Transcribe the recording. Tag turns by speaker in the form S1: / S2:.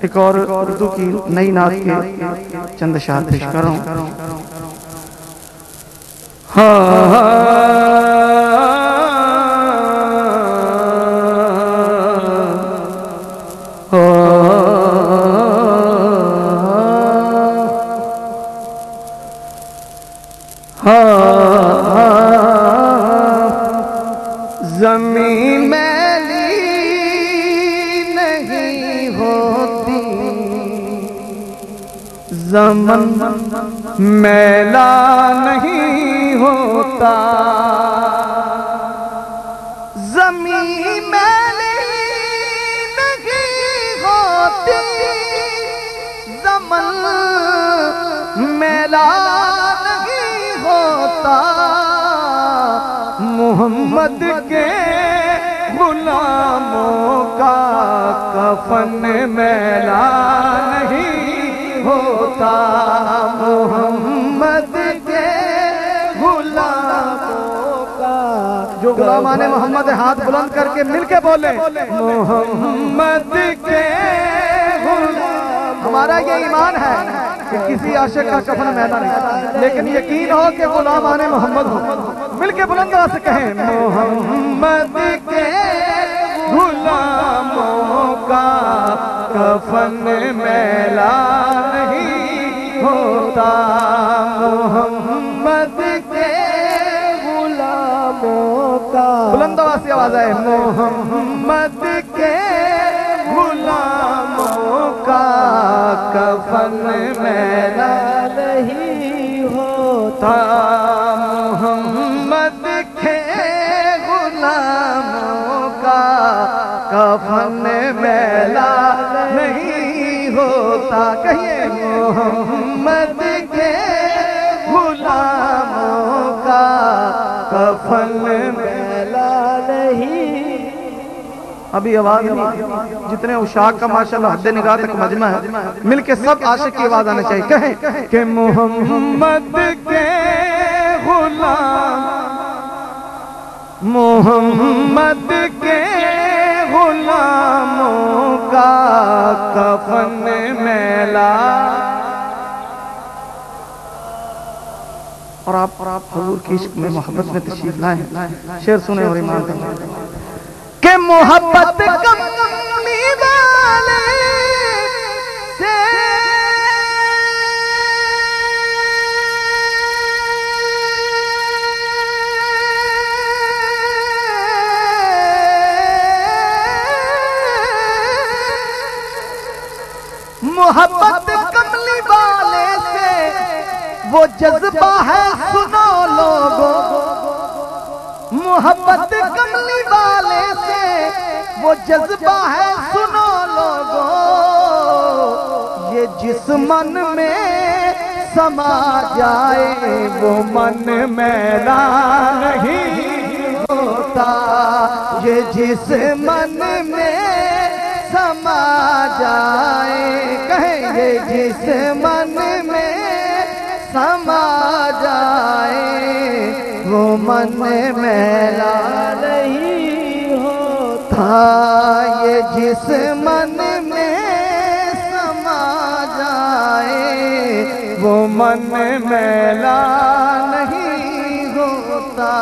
S1: ایک اور اردو کی نئی نعت کے چند اشعار پیش کر رہا ہوں۔ ہاں۔ ہاں۔ ہاں۔ زمین میلی زمن میلا نہیں ہوتا۔ زمین میلی نہیں ہوتی۔ زمن میلا نہیں ہوتا۔ محمد کے غلاموں کا کفن میلا نہیں ہوتا محمد کے غلاموں کا جو غلامان محمد ہاتھ بلند کر کے مل کے بولے محمد کے ہمارا یہ ایمان ہے کہ کسی عاشق کا کفن میلا نہیں لیکن یقین ہو کہ غلامان محمد ہو مل کے بلند سے کہیں محمد کے غلاموں کا کفن میلا ہوتا۔ محمد کے غلاموں کا۔ بلند آواز سے آواز ہے۔ محمد کے غلاموں کا۔ کفن میلا نہیں ہوتا۔ محمد کے غلاموں کا۔ کفن میلا نہیں ہوتا کہیے محمد کے غلاموں کا کفن میلا نہیں۔ ابھی آواز نہیں جتنے اشاق کا ماشاءاللہ حد نگاہ تک مجمع ہے۔ مل کے سب عاشق کی آواز آنا چاہیے۔ کہیں کہ محمد کے غلام۔ محمد کفن میلا۔ اور آپ حضور کی عشق میں محبت میں تشریف لائیں۔ شعر سنیں اور ایمان کریں کہ محبت کم محبت کملی والے سے وہ جذبہ ہے، سنو لوگوں محبت کملی والے سے وہ جذبہ ہے، سنو لوگوں یہ جس من میں سما جائے، وہ من میلا نہیں ہوتا۔ یہ جس من میں سما جائے، کہیں گے جس من میں سما جائے، وہ من میلا نہیں ہوتا، یہ جس من میں سما جائے، وہ من میلا نہیں ہوتا۔